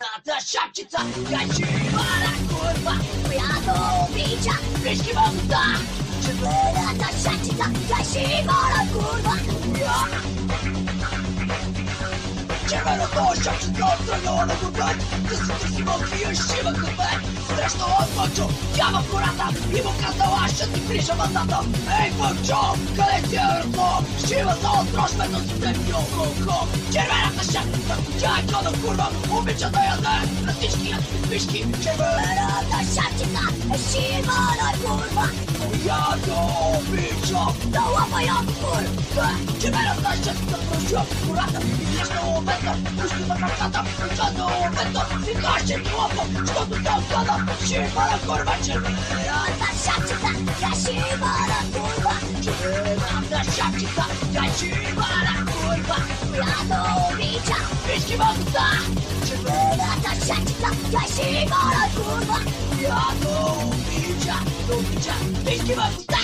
Тата шапчица, качивара курва, която обича всички бълта. Четвърната шапчица, качивара курва. Червеното шапчица, отстрано на купът, късата си мълкия шива къпет. Срещу отбъчо, тя в гората и му казала, ще ти прижа мазата. Ей, бъчо, къде ти е ръко? Шива за отрошвето си те бил, ко-ко. Червен będą z tym yo, go, go. Czerwona ta siacica, ja kono kurwa, ubycia do jazdy, jak zbyszki. Czerwona ta siacica, siwa kurwa, ja do bicia, do łapają kurwa. Czerwona ta siacica, prosiła kurata i zresztą obecna, puszki za kakata, czarno obecna, i kaście mi łapą, co tu tam gada, siwa kurwa, czerwona ta siacica, ja siwa kurwa, czerwona ta siacica, ja siwa kurwa, ja do 진짜 의심 없다 지금은 다시 한다 다시 걸어주마 야구 비자 노비자 의심 없다